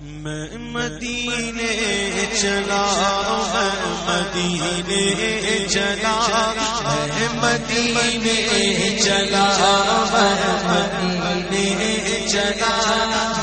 میں مدینے چلا میں مدینے چلا میں مدینے چلا میں مدینے چلا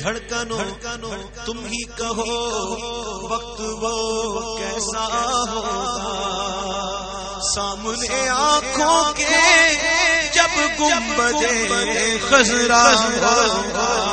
دھڑکنو تم ہی کہو وقت وہ کیسا ہوگا؟ سامنے آنکھوں کے جب گنبد خزرا ہوگا۔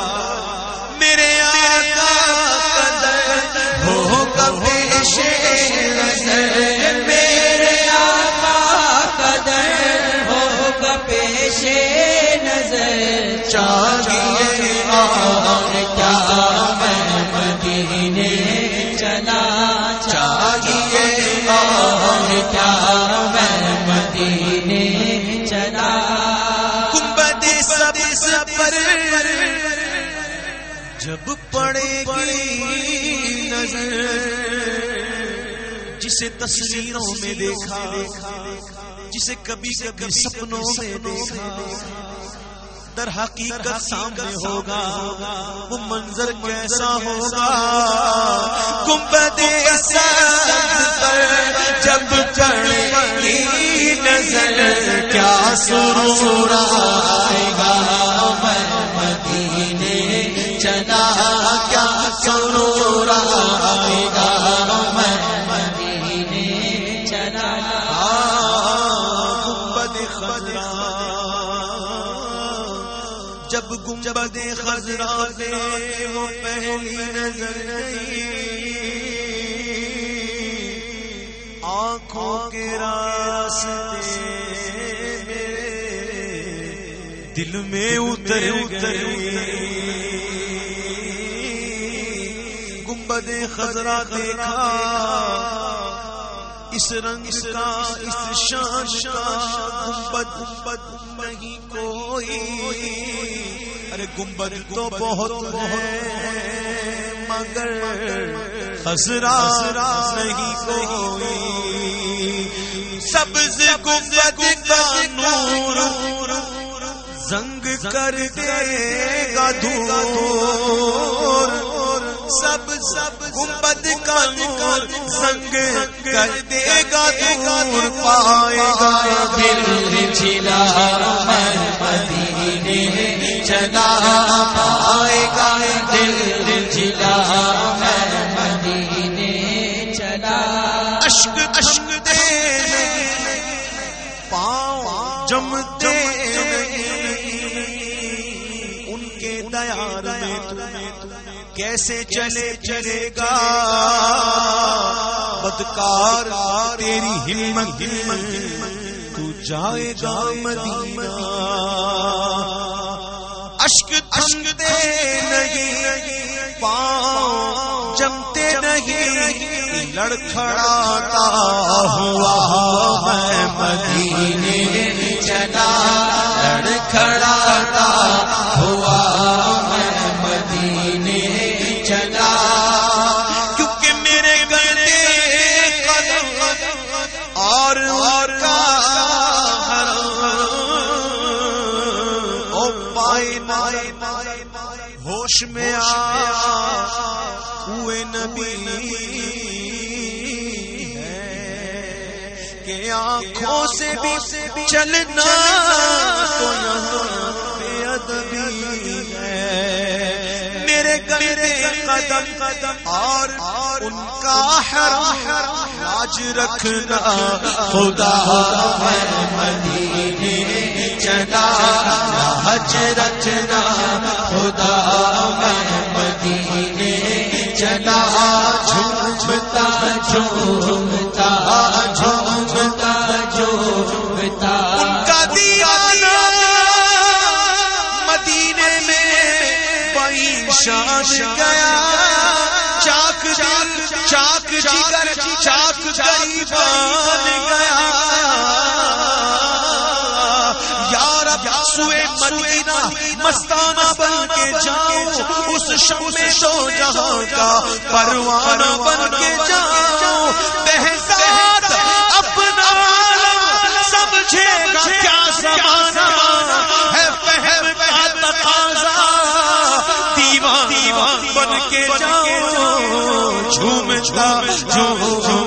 جب پڑے گی نظر، جسے تصویروں میں دیکھا، جسے کبھی کبھی سپنوں میں دیکھا، در حقیقت سامنے ہوگا، وہ منظر کیسا ہوگا؟ گنبد پر جب چڑھے گی نظر، کیا سرور آئے گا؟ جب گنبد خزرا دے وہ پہلی نظر نہیں۔ آنکھوں کے راستے میرے دل میں اتر اتر گنبد خزرا دیکھا، اس رنگ کا، اس شان کا گنبد گنبد نہیں کوئی۔ ارے گنبد تو بہت ہے، مگر خزرا نہیں کوئی۔ سبز گنبد کا نور زنگ کر دے گا دور سب سب گنبد کا نور سنگ کر دے گا دور، پائے گا دل جلا مدینے چلا، پائے گا دل کیسے چلے چلے گا بدکار تیری ہمت تو جائے گا مدینہ۔ اشک دے نہیں پاؤں جمتے نہیں۔ لڑکھڑاتا ہوا میں مدینے چلا۔ لڑکھڑاتا ہوا ہوش میں ہوئے نبی کہ آنکھوں سے بھی چلنا تو بے ادبی ہے۔ میرے قدم قدم اور ان کا حرام آج رکھنا خدا ہے مدینے۔ چلا حج رکھنا، خدا میں مدینے چلا جھومتا جھومتا جھومتا جھومتا۔ ان کا دیانہ مدینے میں پئی شان گیا۔ چاک دل، چاک جگر، چاک سوئے مدینہ، مستانہ بن کے جاؤں اس شم میں دو جہاں کا پروانہ بن کے جاؤں بہزاد اپنا عالم سمجھے گا کیا زمانہ ہے فہم کا تقاضا۔ دیوان دیوان بن کے جاؤ جھومتا جھومتا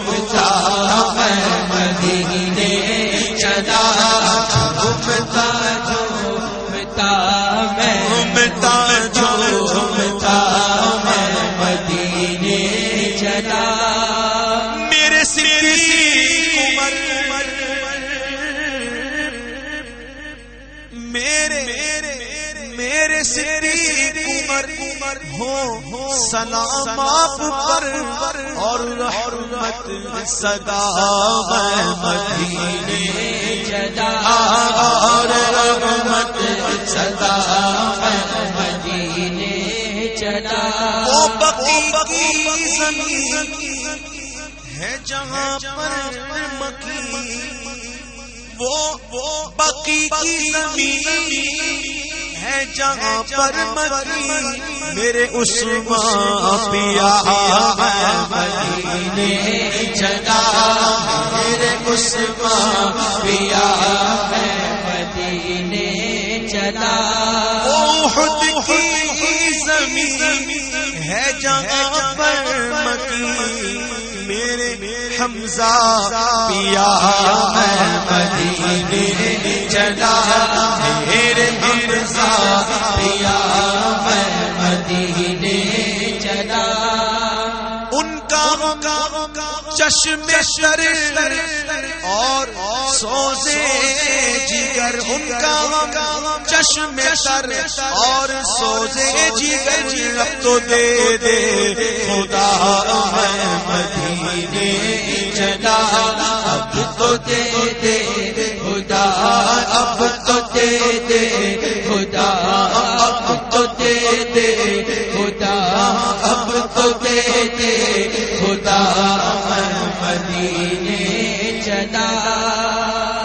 میرے سری کمر کمر ہو سلام آپ پر اور رحمت صدا میں مدینے چلا اور رحمت صدا میں مدینے چلا وہ بقی کی زمین ہے جہاں پر مکی۔ وہ بقی کی زمین ہے جہاں پر مکی میرے عثمان پیا ہے مدینے میرے عثمان پیا ہے مدینے کی زمین ہے جہاں پر مکی میرے حمزہ پیا چشم تر اور سوزے جگر ان کا چشم تر اور سوزے جگر اب تو دے دے۔ خدا ہے مدینے چلا اب تو دے دے۔ خدا اب تو دے دے۔ خدا اب تو دے دے۔ خدا اب تو دے دے۔